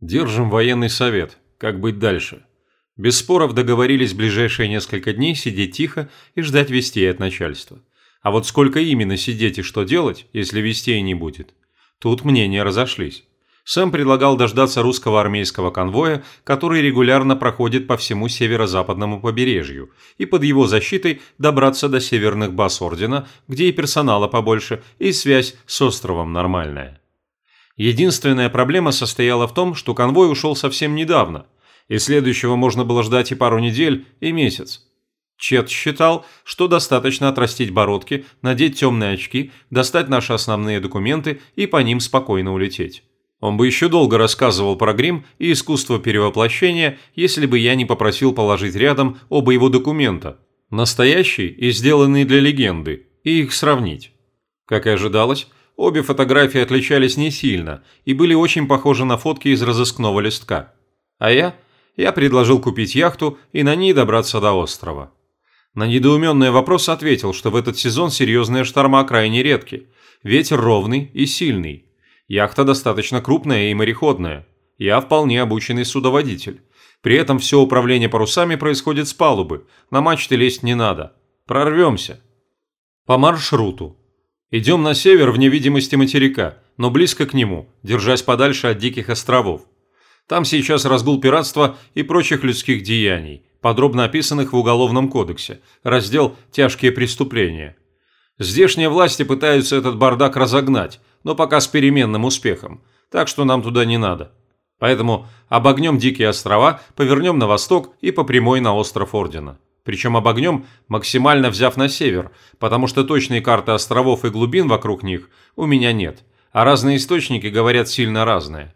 Держим военный совет. Как быть дальше? Без споров договорились ближайшие несколько дней сидеть тихо и ждать вестей от начальства. А вот сколько именно сидеть и что делать, если вестей не будет? Тут мнения разошлись. Сэм предлагал дождаться русского армейского конвоя, который регулярно проходит по всему северо-западному побережью, и под его защитой добраться до северных баз Ордена, где и персонала побольше, и связь с островом нормальная. Единственная проблема состояла в том, что конвой ушел совсем недавно, и следующего можно было ждать и пару недель, и месяц. Чет считал, что достаточно отрастить бородки, надеть темные очки, достать наши основные документы и по ним спокойно улететь. Он бы еще долго рассказывал про грим и искусство перевоплощения, если бы я не попросил положить рядом оба его документа, настоящий и сделанный для легенды, и их сравнить. Как и ожидалось, обе фотографии отличались не сильно и были очень похожи на фотки из разыскного листка. А я? Я предложил купить яхту и на ней добраться до острова. На недоуменный вопрос ответил, что в этот сезон серьезные шторма крайне редки, ветер ровный и сильный, Яхта достаточно крупная и мореходная. Я вполне обученный судоводитель. При этом все управление парусами происходит с палубы. На мачты лезть не надо. Прорвемся. По маршруту. Идем на север в невидимости материка, но близко к нему, держась подальше от диких островов. Там сейчас разгул пиратства и прочих людских деяний, подробно описанных в Уголовном кодексе, раздел «Тяжкие преступления». Здешние власти пытаются этот бардак разогнать, но пока с переменным успехом, так что нам туда не надо. Поэтому обогнем Дикие острова, повернем на восток и по прямой на остров Ордена. Причем обогнем, максимально взяв на север, потому что точные карты островов и глубин вокруг них у меня нет, а разные источники говорят сильно разное.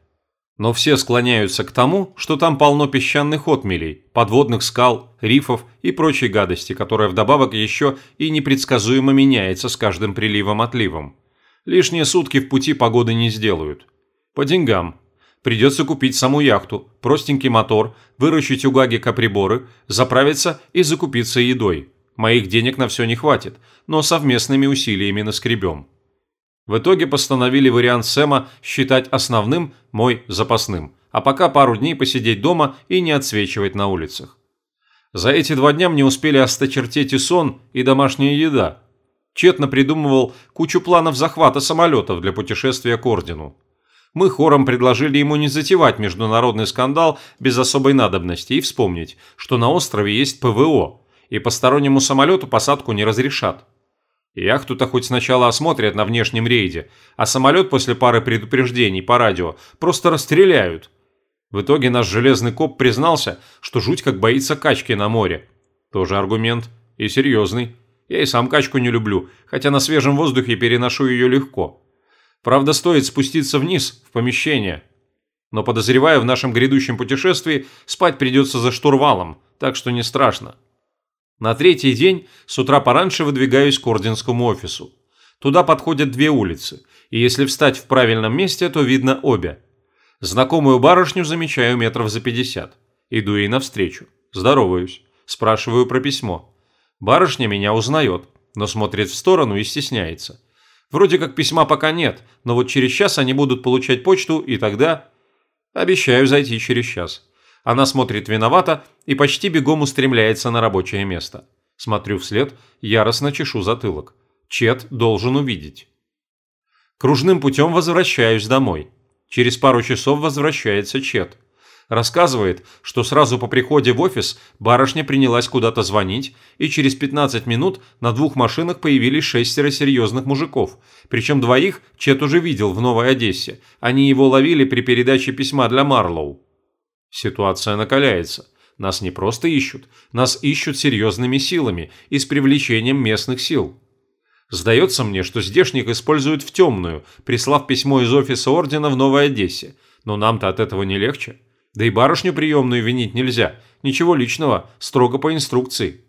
Но все склоняются к тому, что там полно песчаных отмелей, подводных скал, рифов и прочей гадости, которая вдобавок еще и непредсказуемо меняется с каждым приливом-отливом. Лишние сутки в пути погоды не сделают. По деньгам. Придется купить саму яхту, простенький мотор, выращить у Гагика приборы, заправиться и закупиться едой. Моих денег на все не хватит, но совместными усилиями наскребем. В итоге постановили вариант Сэма считать основным мой запасным, а пока пару дней посидеть дома и не отсвечивать на улицах. За эти два дня мне успели осточертеть и сон, и домашняя еда, тщетно придумывал кучу планов захвата самолетов для путешествия к Ордену. Мы хором предложили ему не затевать международный скандал без особой надобности и вспомнить, что на острове есть ПВО, и постороннему самолету посадку не разрешат. Яхту-то хоть сначала осмотрят на внешнем рейде, а самолет после пары предупреждений по радио просто расстреляют. В итоге наш железный коп признался, что жуть как боится качки на море. Тоже аргумент. И серьезный. Я и сам качку не люблю, хотя на свежем воздухе переношу ее легко. Правда, стоит спуститься вниз, в помещение. Но подозреваю, в нашем грядущем путешествии спать придется за штурвалом, так что не страшно. На третий день с утра пораньше выдвигаюсь к орденскому офису. Туда подходят две улицы, и если встать в правильном месте, то видно обе. Знакомую барышню замечаю метров за пятьдесят. Иду ей навстречу. Здороваюсь. Спрашиваю про письмо. Барышня меня узнает, но смотрит в сторону и стесняется. Вроде как письма пока нет, но вот через час они будут получать почту, и тогда... Обещаю зайти через час. Она смотрит виновато и почти бегом устремляется на рабочее место. Смотрю вслед, яростно чешу затылок. Чет должен увидеть. Кружным путем возвращаюсь домой. Через пару часов возвращается Чет. Рассказывает, что сразу по приходе в офис барышня принялась куда-то звонить, и через 15 минут на двух машинах появились шестеро серьезных мужиков. Причем двоих Чет уже видел в Новой Одессе. Они его ловили при передаче письма для Марлоу. Ситуация накаляется. Нас не просто ищут, нас ищут серьезными силами и с привлечением местных сил. Сдается мне, что здешних используют в темную, прислав письмо из офиса ордена в Новой Одессе. Но нам-то от этого не легче. Да и барышню приемную винить нельзя. Ничего личного, строго по инструкции.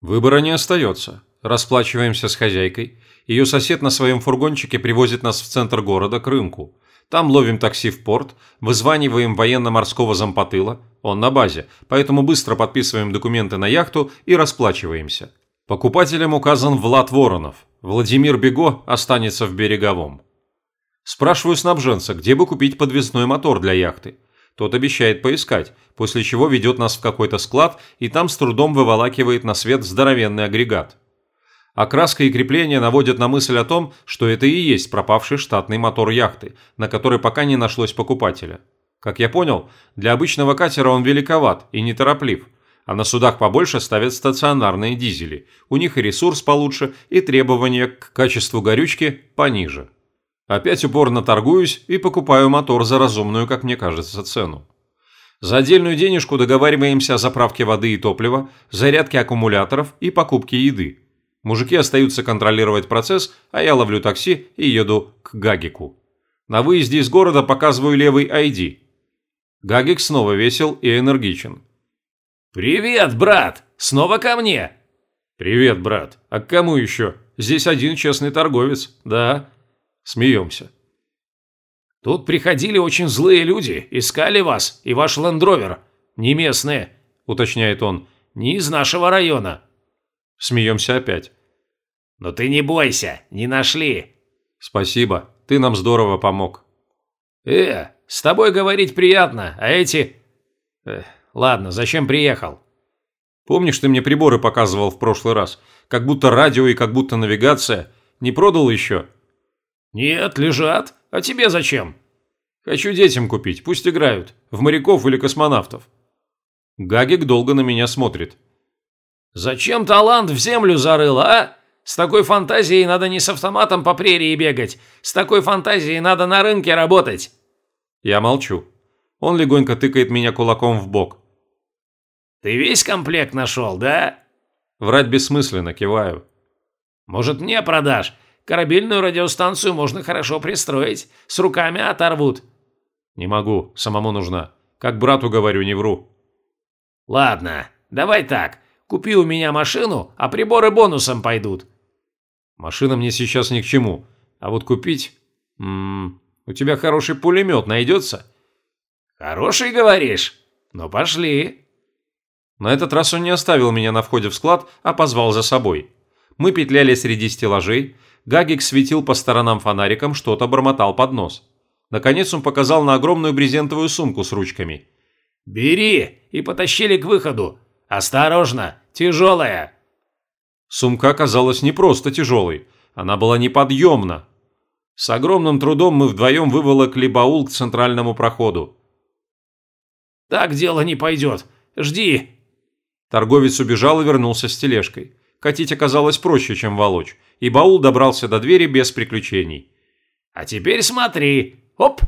Выбора не остается. Расплачиваемся с хозяйкой. Ее сосед на своем фургончике привозит нас в центр города, к рынку. Там ловим такси в порт, вызваниваем военно-морского зампотыла, он на базе, поэтому быстро подписываем документы на яхту и расплачиваемся. Покупателем указан Влад Воронов. Владимир Бего останется в береговом. Спрашиваю снабженца, где бы купить подвесной мотор для яхты. Тот обещает поискать, после чего ведет нас в какой-то склад и там с трудом выволакивает на свет здоровенный агрегат. Окраска и крепление наводят на мысль о том, что это и есть пропавший штатный мотор яхты, на который пока не нашлось покупателя. Как я понял, для обычного катера он великоват и нетороплив, а на судах побольше ставят стационарные дизели. У них и ресурс получше, и требования к качеству горючки пониже. Опять упорно торгуюсь и покупаю мотор за разумную, как мне кажется, цену. За отдельную денежку договариваемся о заправке воды и топлива, зарядке аккумуляторов и покупке еды. Мужики остаются контролировать процесс, а я ловлю такси и еду к Гагику. На выезде из города показываю левый ID. Гагик снова весел и энергичен. «Привет, брат! Снова ко мне!» «Привет, брат. А к кому еще? Здесь один честный торговец, да?» Смеемся. «Тут приходили очень злые люди, искали вас и ваш лендровер. Не местные», – уточняет он. «Не из нашего района». Смеемся опять. «Но ты не бойся, не нашли». «Спасибо, ты нам здорово помог». «Э, с тобой говорить приятно, а эти...» Эх, «Ладно, зачем приехал?» «Помнишь, ты мне приборы показывал в прошлый раз? Как будто радио и как будто навигация. Не продал еще?» «Нет, лежат. А тебе зачем?» «Хочу детям купить, пусть играют. В моряков или космонавтов». Гагик долго на меня смотрит. «Зачем талант в землю зарыл, а? С такой фантазией надо не с автоматом по прерии бегать. С такой фантазией надо на рынке работать». Я молчу. Он легонько тыкает меня кулаком в бок. «Ты весь комплект нашел, да?» Врать бессмысленно, киваю. «Может, мне продашь? Корабельную радиостанцию можно хорошо пристроить. С руками оторвут». «Не могу, самому нужна. Как брату говорю, не вру». «Ладно, давай так. Купи у меня машину, а приборы бонусом пойдут». «Машина мне сейчас ни к чему. А вот купить... М -м, у тебя хороший пулемет найдется?» «Хороший, говоришь? Ну, пошли». На этот раз он не оставил меня на входе в склад, а позвал за собой. Мы петляли среди стеллажей, Гагик светил по сторонам фонариком, что-то бормотал под нос. Наконец он показал на огромную брезентовую сумку с ручками. «Бери и потащили к выходу. Осторожно, тяжелая». Сумка оказалась не просто тяжелой, она была неподъемна. С огромным трудом мы вдвоем выволокли баул к центральному проходу. «Так дело не пойдет. Жди!» Торговец убежал и вернулся с тележкой. Катить оказалось проще, чем волочь, и баул добрался до двери без приключений. «А теперь смотри! Оп!»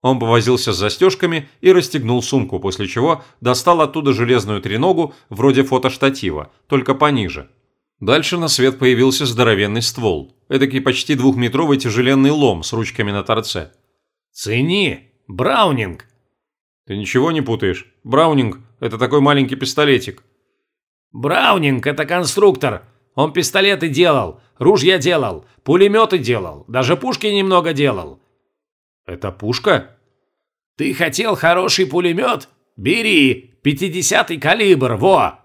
Он повозился с застежками и расстегнул сумку, после чего достал оттуда железную треногу, вроде фотоштатива, только пониже. Дальше на свет появился здоровенный ствол, эдакий почти двухметровый тяжеленный лом с ручками на торце. «Цени! Браунинг!» «Ты ничего не путаешь? Браунинг – это такой маленький пистолетик. Браунинг – это конструктор. Он пистолеты делал, ружья делал, пулеметы делал, даже пушки немного делал. Это пушка? Ты хотел хороший пулемет? Бери, 50-й калибр, во!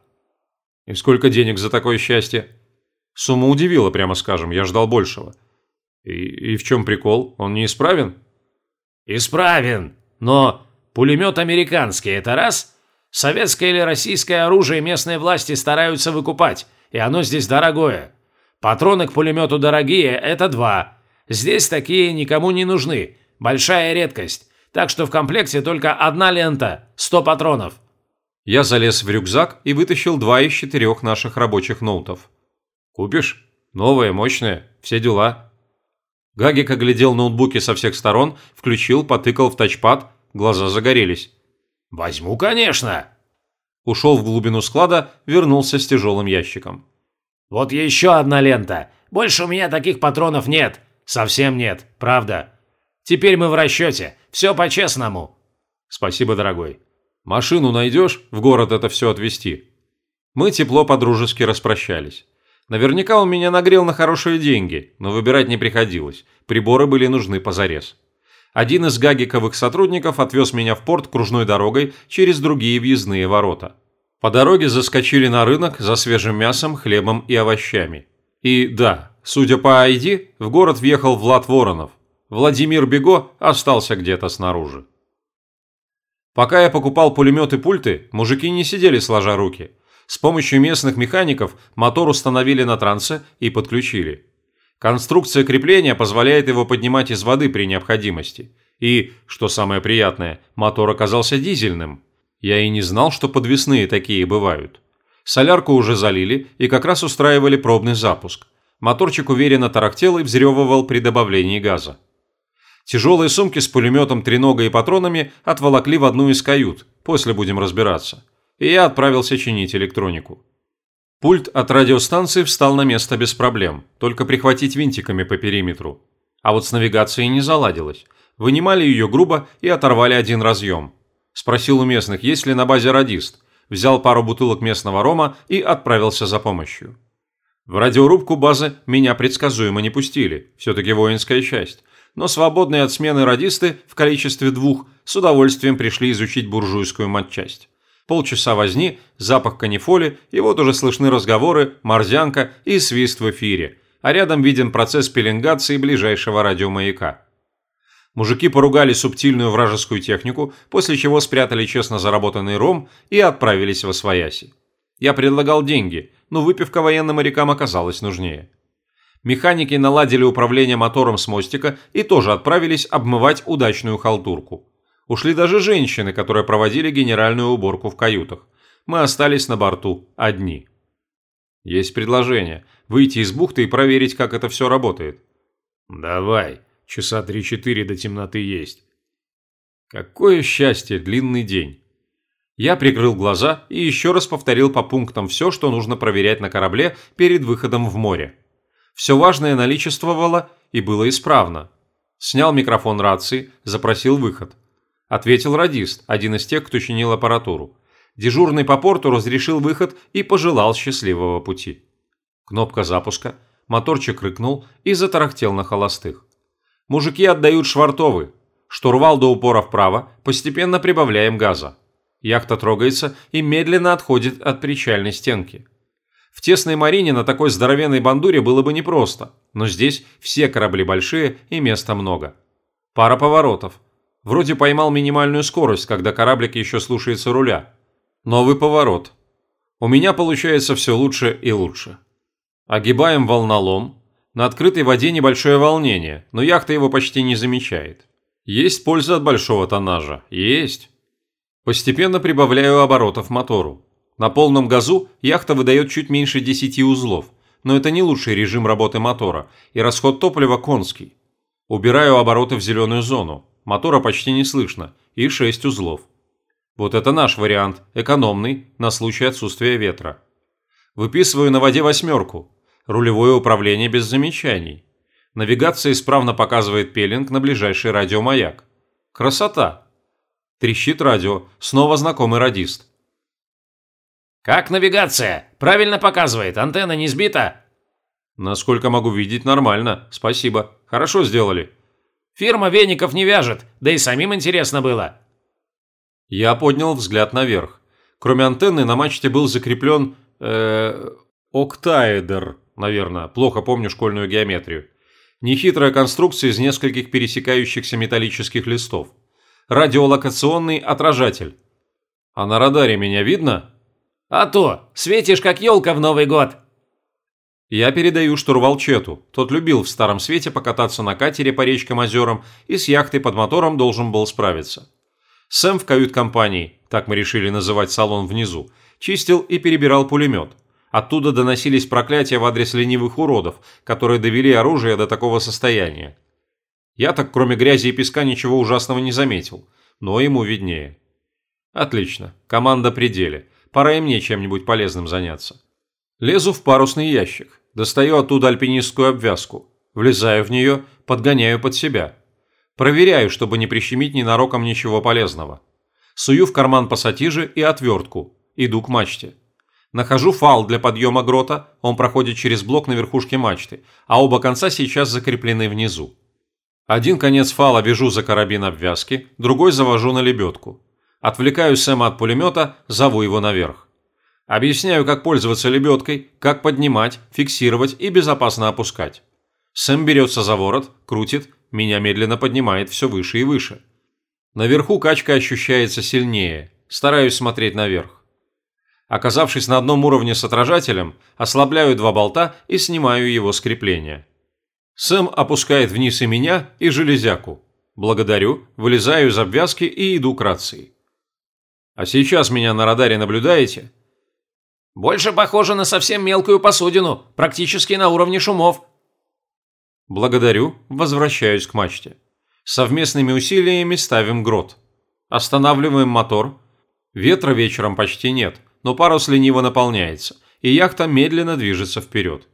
И сколько денег за такое счастье? Сумма удивила, прямо скажем, я ждал большего. И, и в чем прикол? Он не исправен? Исправен, но пулемет американский – это раз – Советское или российское оружие местные власти стараются выкупать, и оно здесь дорогое. Патроны к пулемету дорогие – это два. Здесь такие никому не нужны. Большая редкость. Так что в комплекте только одна лента – 100 патронов. Я залез в рюкзак и вытащил два из четырех наших рабочих ноутов. «Купишь? Новые, мощные, все дела». Гагик оглядел ноутбуки со всех сторон, включил, потыкал в тачпад, глаза загорелись. «Возьму, конечно!» Ушел в глубину склада, вернулся с тяжелым ящиком. «Вот еще одна лента. Больше у меня таких патронов нет. Совсем нет, правда. Теперь мы в расчете. Все по-честному». «Спасибо, дорогой. Машину найдешь? В город это все отвезти». Мы тепло по-дружески распрощались. Наверняка он меня нагрел на хорошие деньги, но выбирать не приходилось. Приборы были нужны позарез. Один из гагиковых сотрудников отвез меня в порт кружной дорогой через другие въездные ворота. По дороге заскочили на рынок за свежим мясом, хлебом и овощами. И да, судя по ID, в город въехал Влад Воронов. Владимир Бего остался где-то снаружи. Пока я покупал пулемет и пульты, мужики не сидели сложа руки. С помощью местных механиков мотор установили на трансе и подключили. Конструкция крепления позволяет его поднимать из воды при необходимости. И, что самое приятное, мотор оказался дизельным. Я и не знал, что подвесные такие бывают. Солярку уже залили и как раз устраивали пробный запуск. Моторчик уверенно тарахтел и взрёвывал при добавлении газа. Тяжелые сумки с пулеметом, треногой и патронами отволокли в одну из кают, после будем разбираться. И я отправился чинить электронику. Пульт от радиостанции встал на место без проблем, только прихватить винтиками по периметру. А вот с навигацией не заладилось. Вынимали ее грубо и оторвали один разъем. Спросил у местных, есть ли на базе радист. Взял пару бутылок местного рома и отправился за помощью. В радиорубку базы меня предсказуемо не пустили, все-таки воинская часть. Но свободные от смены радисты в количестве двух с удовольствием пришли изучить буржуйскую матчасть. Полчаса возни, запах канифоли, и вот уже слышны разговоры, морзянка и свист в эфире, а рядом виден процесс пеленгации ближайшего радиомаяка. Мужики поругали субтильную вражескую технику, после чего спрятали честно заработанный ром и отправились во свояси. Я предлагал деньги, но выпивка военным морякам оказалась нужнее. Механики наладили управление мотором с мостика и тоже отправились обмывать удачную халтурку. Ушли даже женщины, которые проводили генеральную уборку в каютах. Мы остались на борту одни. Есть предложение. Выйти из бухты и проверить, как это все работает. Давай. Часа три-четыре до темноты есть. Какое счастье, длинный день. Я прикрыл глаза и еще раз повторил по пунктам все, что нужно проверять на корабле перед выходом в море. Все важное наличествовало и было исправно. Снял микрофон рации, запросил выход. Ответил радист, один из тех, кто чинил аппаратуру. Дежурный по порту разрешил выход и пожелал счастливого пути. Кнопка запуска, моторчик рыкнул и затарахтел на холостых. Мужики отдают швартовы. Штурвал до упора вправо, постепенно прибавляем газа. Яхта трогается и медленно отходит от причальной стенки. В тесной марине на такой здоровенной бандуре было бы непросто, но здесь все корабли большие и места много. Пара поворотов, Вроде поймал минимальную скорость, когда кораблик еще слушается руля. Новый поворот. У меня получается все лучше и лучше. Огибаем волнолом. На открытой воде небольшое волнение, но яхта его почти не замечает. Есть польза от большого тоннажа. Есть. Постепенно прибавляю оборотов мотору. На полном газу яхта выдает чуть меньше 10 узлов, но это не лучший режим работы мотора, и расход топлива конский. Убираю обороты в зеленую зону мотора почти не слышно, и 6 узлов. Вот это наш вариант, экономный, на случай отсутствия ветра. Выписываю на воде восьмерку, рулевое управление без замечаний. Навигация исправно показывает пеленг на ближайший радиомаяк. Красота! Трещит радио, снова знакомый радист. «Как навигация? Правильно показывает, антенна не сбита?» «Насколько могу видеть, нормально, спасибо. Хорошо сделали». Фирма веников не вяжет, да и самим интересно было». Я поднял взгляд наверх. Кроме антенны на мачте был закреплен... Э, октаэдер, наверное, плохо помню школьную геометрию. Нехитрая конструкция из нескольких пересекающихся металлических листов. Радиолокационный отражатель. А на радаре меня видно? А то, светишь как елка в Новый год. Я передаю штурвал Чету. Тот любил в Старом Свете покататься на катере по речкам-озерам и с яхтой под мотором должен был справиться. Сэм в кают-компании, так мы решили называть салон внизу, чистил и перебирал пулемет. Оттуда доносились проклятия в адрес ленивых уродов, которые довели оружие до такого состояния. Я так кроме грязи и песка ничего ужасного не заметил, но ему виднее. Отлично, команда пределе, пора и мне чем-нибудь полезным заняться. Лезу в парусный ящик, достаю оттуда альпинистскую обвязку, влезаю в нее, подгоняю под себя. Проверяю, чтобы не прищемить ненароком ничего полезного. Сую в карман пассатижи и отвертку, иду к мачте. Нахожу фал для подъема грота, он проходит через блок на верхушке мачты, а оба конца сейчас закреплены внизу. Один конец фала вяжу за карабин обвязки, другой завожу на лебедку. Отвлекаю Сэма от пулемета, зову его наверх. Объясняю, как пользоваться лебедкой, как поднимать, фиксировать и безопасно опускать. Сэм берется за ворот, крутит, меня медленно поднимает все выше и выше. Наверху качка ощущается сильнее, стараюсь смотреть наверх. Оказавшись на одном уровне с отражателем, ослабляю два болта и снимаю его с крепления. Сэм опускает вниз и меня, и железяку. Благодарю, вылезаю из обвязки и иду к рации. А сейчас меня на радаре наблюдаете? Больше похоже на совсем мелкую посудину, практически на уровне шумов. Благодарю, возвращаюсь к мачте. Совместными усилиями ставим грот. Останавливаем мотор. Ветра вечером почти нет, но парус лениво наполняется, и яхта медленно движется вперед.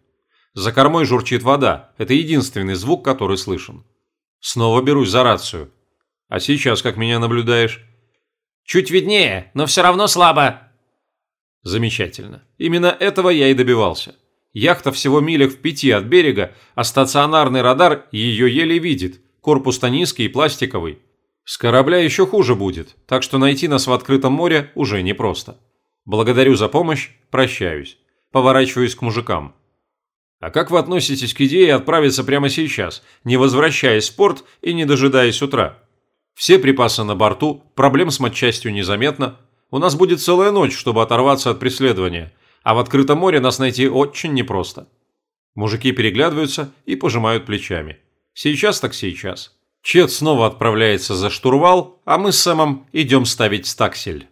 За кормой журчит вода, это единственный звук, который слышен. Снова берусь за рацию. А сейчас как меня наблюдаешь? Чуть виднее, но все равно слабо. Замечательно. Именно этого я и добивался. Яхта всего милях в пяти от берега, а стационарный радар ее еле видит. Корпус-то низкий и пластиковый. С корабля еще хуже будет, так что найти нас в открытом море уже непросто. Благодарю за помощь, прощаюсь. Поворачиваюсь к мужикам. А как вы относитесь к идее отправиться прямо сейчас, не возвращаясь в порт и не дожидаясь утра? Все припасы на борту, проблем с матчастью незаметно. У нас будет целая ночь, чтобы оторваться от преследования, а в открытом море нас найти очень непросто. Мужики переглядываются и пожимают плечами. Сейчас так сейчас. Чет снова отправляется за штурвал, а мы с Сэмом идем ставить стаксель.